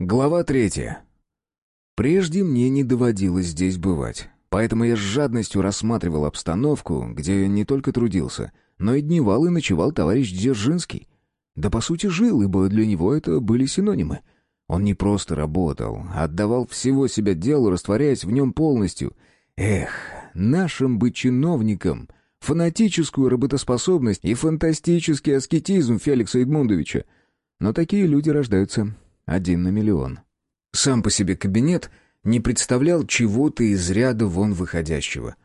Глава третья. Прежде мне не доводилось здесь бывать, поэтому я с жадностью рассматривал обстановку, где не только трудился, но и дневал и ночевал товарищ Дзержинский. Да по сути жил, ибо для него это были синонимы. Он не просто работал, а отдавал всего себя делу, растворяясь в нем полностью. Эх, нашим бы чиновникам фанатическую работоспособность и фантастический аскетизм Феликса Эдмундовича. Но такие люди рождаются один на миллион. Сам по себе кабинет не представлял чего-то из ряда вон выходящего.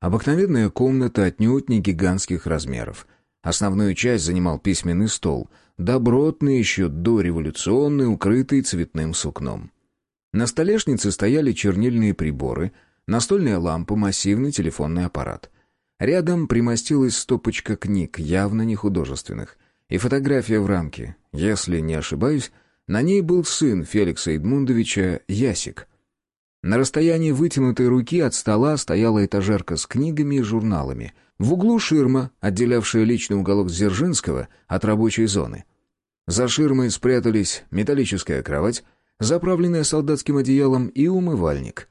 Обыкновенная комната отнюдь не гигантских размеров. Основную часть занимал письменный стол, добротный еще дореволюционный, укрытый цветным сукном. На столешнице стояли чернильные приборы, настольная лампа, массивный телефонный аппарат. Рядом примостилась стопочка книг, явно не художественных, и фотография в рамке, если не ошибаюсь, на ней был сын Феликса Эдмундовича Ясик. На расстоянии вытянутой руки от стола стояла этажерка с книгами и журналами. В углу ширма, отделявшая личный уголок Дзержинского от рабочей зоны. За ширмой спрятались металлическая кровать, заправленная солдатским одеялом и умывальник.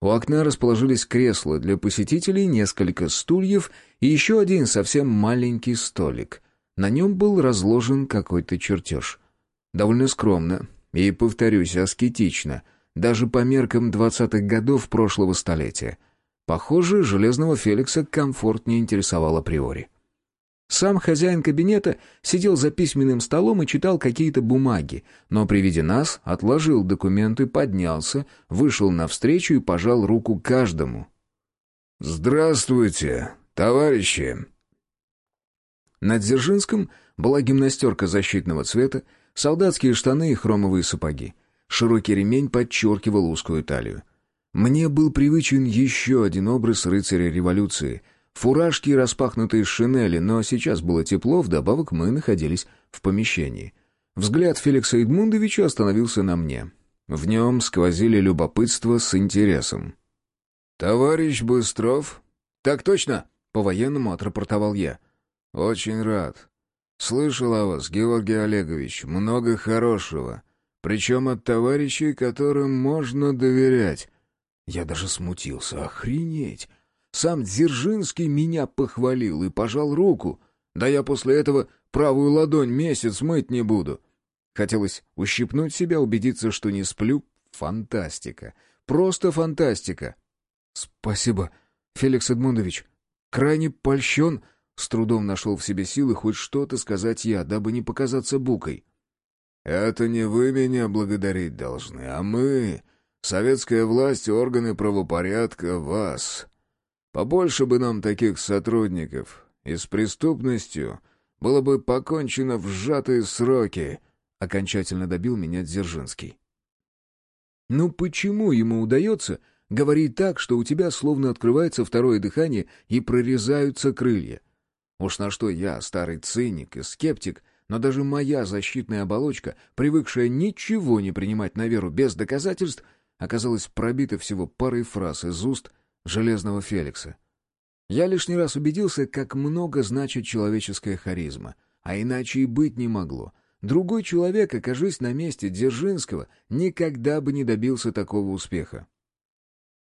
У окна расположились кресла для посетителей, несколько стульев и еще один совсем маленький столик. На нем был разложен какой-то чертеж — Довольно скромно и, повторюсь, аскетично, даже по меркам двадцатых годов прошлого столетия. Похоже, Железного Феликса комфорт не интересовал априори. Сам хозяин кабинета сидел за письменным столом и читал какие-то бумаги, но при виде нас отложил документы, поднялся, вышел навстречу и пожал руку каждому. «Здравствуйте, товарищи!» На Дзержинском была гимнастерка защитного цвета, Солдатские штаны и хромовые сапоги. Широкий ремень подчеркивал узкую талию. Мне был привычен еще один образ рыцаря революции. Фуражки и распахнутые шинели, но сейчас было тепло, вдобавок мы находились в помещении. Взгляд Феликса Эдмундовича остановился на мне. В нем сквозили любопытство с интересом. «Товарищ Быстров?» «Так точно!» — по-военному отрапортовал я. «Очень рад. «Слышал о вас, Георгий Олегович, много хорошего. Причем от товарищей, которым можно доверять». Я даже смутился. Охренеть! Сам Дзержинский меня похвалил и пожал руку. Да я после этого правую ладонь месяц мыть не буду. Хотелось ущипнуть себя, убедиться, что не сплю. Фантастика. Просто фантастика. «Спасибо, Феликс Эдмундович. Крайне польщен...» С трудом нашел в себе силы хоть что-то сказать я, дабы не показаться букой. «Это не вы меня благодарить должны, а мы, советская власть, органы правопорядка, вас. Побольше бы нам таких сотрудников, и с преступностью было бы покончено в сжатые сроки», — окончательно добил меня Дзержинский. «Ну почему ему удается...» говорить так, что у тебя словно открывается второе дыхание и прорезаются крылья. Уж на что я, старый циник и скептик, но даже моя защитная оболочка, привыкшая ничего не принимать на веру без доказательств, оказалась пробита всего парой фраз из уст Железного Феликса. Я лишний раз убедился, как много значит человеческая харизма, а иначе и быть не могло. Другой человек, окажись на месте Дзержинского, никогда бы не добился такого успеха.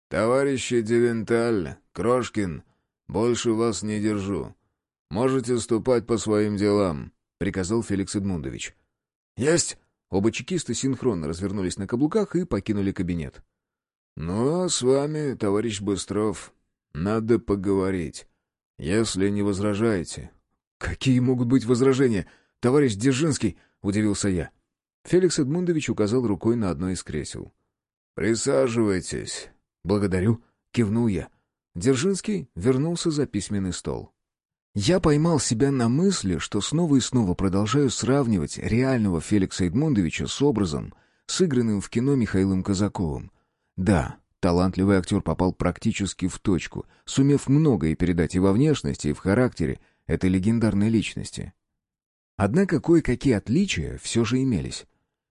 «Товарищи Девенталь, Крошкин, больше вас не держу. «Можете ступать по своим делам», — приказал Феликс Эдмундович. «Есть!» Оба чекиста синхронно развернулись на каблуках и покинули кабинет. «Ну, а с вами, товарищ Быстров, надо поговорить, если не возражаете». «Какие могут быть возражения, товарищ Дзержинский?» — удивился я. Феликс Эдмундович указал рукой на одно из кресел. «Присаживайтесь». «Благодарю», — кивнул я. Дзержинский вернулся за письменный стол. Я поймал себя на мысли, что снова и снова продолжаю сравнивать реального Феликса Эдмундовича с образом, сыгранным в кино Михаилом Казаковым. Да, талантливый актер попал практически в точку, сумев многое передать и во внешности, и в характере этой легендарной личности. Однако кое-какие отличия все же имелись.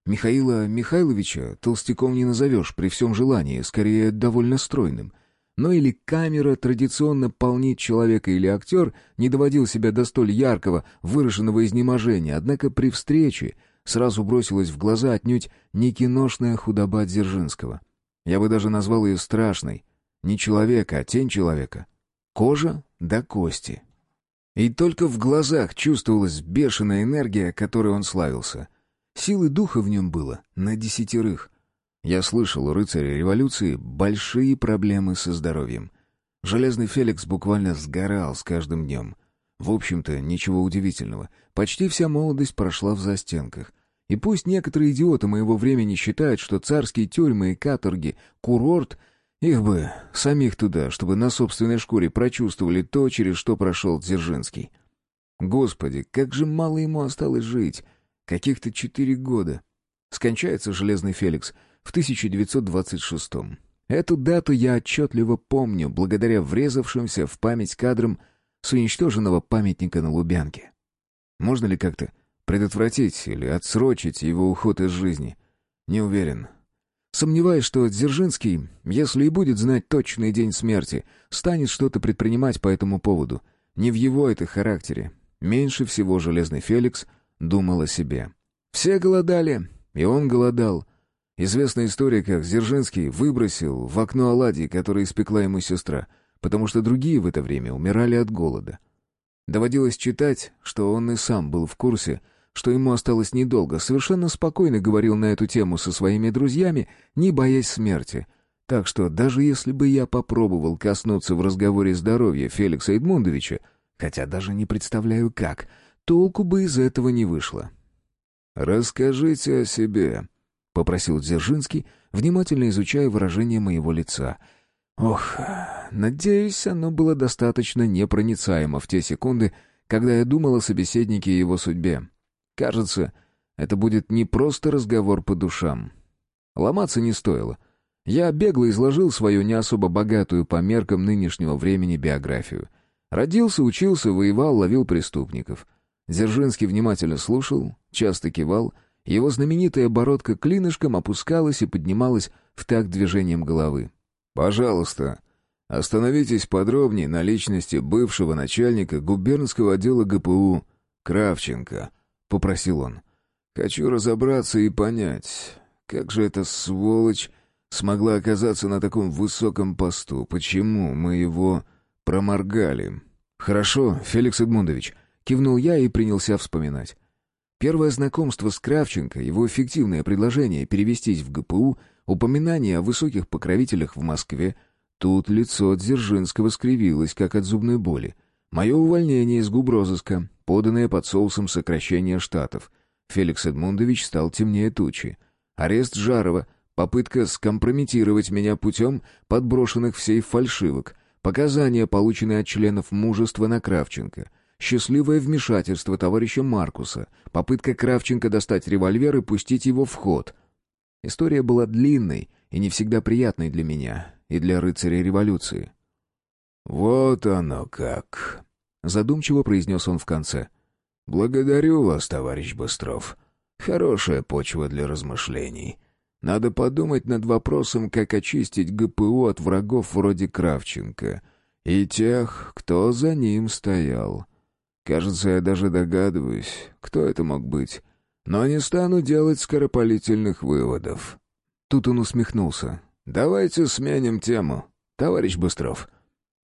Михаила Михайловича толстяком не назовешь при всем желании, скорее довольно стройным — но или камера традиционно полнит человека, или актер не доводил себя до столь яркого, выраженного изнеможения, однако при встрече сразу бросилась в глаза отнюдь не киношная худоба Дзержинского. Я бы даже назвал ее страшной. Не человека, а тень человека. Кожа до кости. И только в глазах чувствовалась бешеная энергия, которой он славился. Силы духа в нем было на десятерых. Я слышал у рыцаря революции большие проблемы со здоровьем. Железный Феликс буквально сгорал с каждым днем. В общем-то, ничего удивительного. Почти вся молодость прошла в застенках. И пусть некоторые идиоты моего времени считают, что царские тюрьмы и каторги — курорт, их бы самих туда, чтобы на собственной шкуре прочувствовали то, через что прошел Дзержинский. Господи, как же мало ему осталось жить. Каких-то четыре года. Скончается Железный Феликс в 1926-м. Эту дату я отчетливо помню, благодаря врезавшимся в память кадрам с уничтоженного памятника на Лубянке. Можно ли как-то предотвратить или отсрочить его уход из жизни? Не уверен. Сомневаюсь, что Дзержинский, если и будет знать точный день смерти, станет что-то предпринимать по этому поводу. Не в его это характере. Меньше всего Железный Феликс думал о себе. Все голодали, и он голодал. Известная история, как Дзержинский выбросил в окно оладьи, которые испекла ему сестра — потому что другие в это время умирали от голода. Доводилось читать, что он и сам был в курсе, что ему осталось недолго, совершенно спокойно говорил на эту тему со своими друзьями, не боясь смерти. Так что даже если бы я попробовал коснуться в разговоре здоровья Феликса Эдмундовича, хотя даже не представляю как, толку бы из этого не вышло. «Расскажите о себе», — попросил Дзержинский, внимательно изучая выражение моего лица — Ох, надеюсь, оно было достаточно непроницаемо в те секунды, когда я думал о собеседнике и его судьбе. Кажется, это будет не просто разговор по душам. Ломаться не стоило. Я бегло изложил свою не особо богатую по меркам нынешнего времени биографию. Родился, учился, воевал, ловил преступников. Дзержинский внимательно слушал, часто кивал, его знаменитая бородка клинышком опускалась и поднималась в такт движением головы. «Пожалуйста, остановитесь подробнее на личности бывшего начальника губернского отдела ГПУ Кравченко», — попросил он. «Хочу разобраться и понять, как же эта сволочь смогла оказаться на таком высоком посту, почему мы его проморгали». «Хорошо, Феликс Эдмундович», — кивнул я и принялся вспоминать. Первое знакомство с Кравченко, его эффективное предложение перевестись в ГПУ — Упоминание о высоких покровителях в Москве. Тут лицо Дзержинского скривилось, как от зубной боли. Мое увольнение из губрозыска, поданное под соусом сокращения штатов. Феликс Эдмундович стал темнее тучи. Арест Жарова, попытка скомпрометировать меня путем подброшенных в сейф фальшивок, показания, полученные от членов мужества на Кравченко — счастливое вмешательство товарища Маркуса, попытка Кравченко достать револьвер и пустить его в ход, История была длинной и не всегда приятной для меня и для рыцарей революции. «Вот оно как!» — задумчиво произнес он в конце. «Благодарю вас, товарищ Быстров. Хорошая почва для размышлений. Надо подумать над вопросом, как очистить ГПУ от врагов вроде Кравченко и тех, кто за ним стоял. Кажется, я даже догадываюсь, кто это мог быть. Но не стану делать скоропалительных выводов». Тут он усмехнулся. «Давайте сменим тему, товарищ Быстров».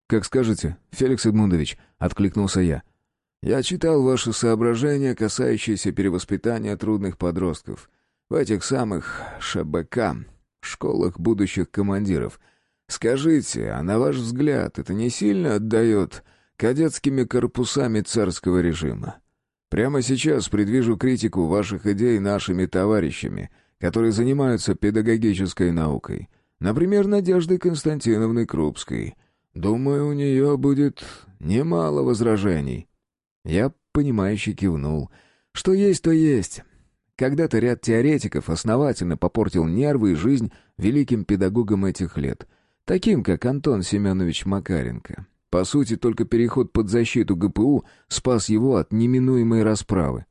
«Как скажете, Феликс Эдмундович», — откликнулся я. «Я читал ваши соображения, касающиеся перевоспитания трудных подростков. В этих самых ШБК, школах будущих командиров. Скажите, а на ваш взгляд, это не сильно отдает кадетскими корпусами царского режима? Прямо сейчас предвижу критику ваших идей нашими товарищами, которые занимаются педагогической наукой. Например, Надеждой Константиновной Крупской. Думаю, у нее будет немало возражений». Я, понимающе кивнул. «Что есть, то есть». Когда-то ряд теоретиков основательно попортил нервы и жизнь великим педагогам этих лет, таким как Антон Семенович Макаренко. По сути, только переход под защиту ГПУ спас его от неминуемой расправы.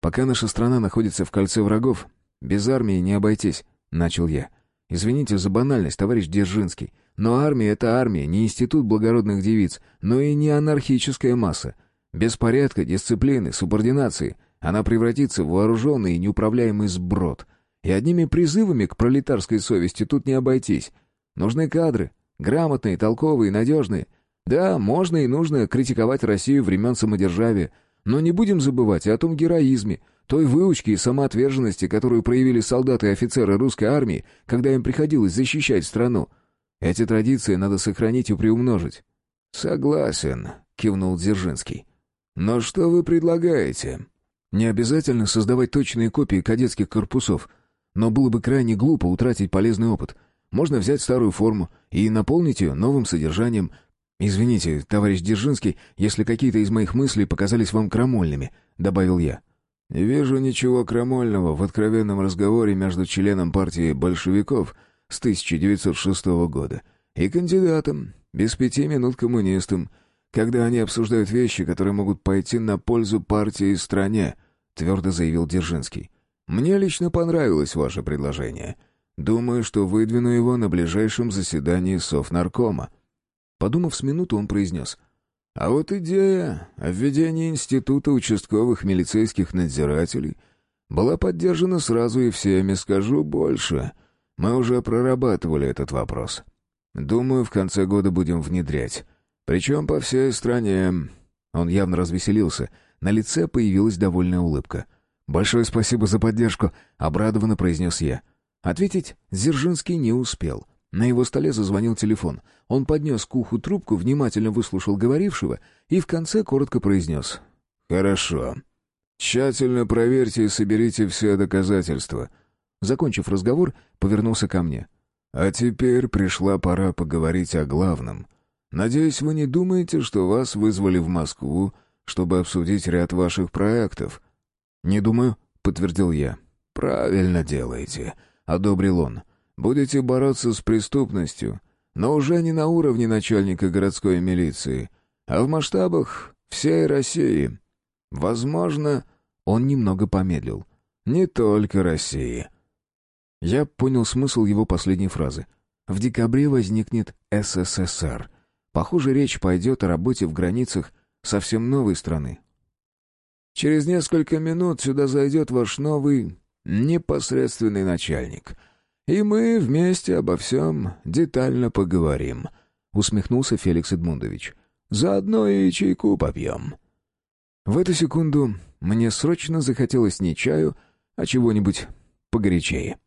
«Пока наша страна находится в кольце врагов, без армии не обойтись», — начал я. «Извините за банальность, товарищ Дзержинский, но армия — это армия, не институт благородных девиц, но и не анархическая масса. Без порядка, дисциплины, субординации она превратится в вооруженный и неуправляемый сброд. И одними призывами к пролетарской совести тут не обойтись. Нужны кадры, грамотные, толковые, надежные. Да, можно и нужно критиковать Россию времен самодержавия, но не будем забывать о том героизме, той выучке и самоотверженности, которую проявили солдаты и офицеры русской армии, когда им приходилось защищать страну. Эти традиции надо сохранить и приумножить. «Согласен», — кивнул Дзержинский. «Но что вы предлагаете?» «Не обязательно создавать точные копии кадетских корпусов, но было бы крайне глупо утратить полезный опыт. Можно взять старую форму и наполнить ее новым содержанием. Извините, товарищ Дзержинский, если какие-то из моих мыслей показались вам крамольными», — добавил я. «Не вижу ничего крамольного в откровенном разговоре между членом партии большевиков с 1906 года и кандидатом, без пяти минут коммунистом, когда они обсуждают вещи, которые могут пойти на пользу партии и стране», — твердо заявил Дзержинский. «Мне лично понравилось ваше предложение. Думаю, что выдвину его на ближайшем заседании Совнаркома». Подумав с минуту, он произнес. «А вот идея о введении института участковых милицейских надзирателей была поддержана сразу и всеми, скажу больше. Мы уже прорабатывали этот вопрос. Думаю, в конце года будем внедрять. Причем по всей стране...» Он явно развеселился. На лице появилась довольная улыбка. «Большое спасибо за поддержку», — обрадованно произнес я. Ответить Дзержинский не успел. На его столе зазвонил телефон. Он поднес к уху трубку, внимательно выслушал говорившего и в конце коротко произнес. «Хорошо. Тщательно проверьте и соберите все доказательства». Закончив разговор, повернулся ко мне. «А теперь пришла пора поговорить о главном. Надеюсь, вы не думаете, что вас вызвали в Москву, чтобы обсудить ряд ваших проектов?» «Не думаю», — подтвердил я. «Правильно делаете», — одобрил он. «Будете бороться с преступностью, но уже не на уровне начальника городской милиции, а в масштабах всей России. Возможно...» Он немного помедлил. «Не только России». Я понял смысл его последней фразы. В декабре возникнет СССР. Похоже, речь пойдет о работе в границах совсем новой страны. Через несколько минут сюда зайдет ваш новый непосредственный начальник. И мы вместе обо всем детально поговорим», — усмехнулся Феликс Эдмундович. «Заодно и чайку попьем». В эту секунду мне срочно захотелось не чаю, а чего-нибудь погорячее.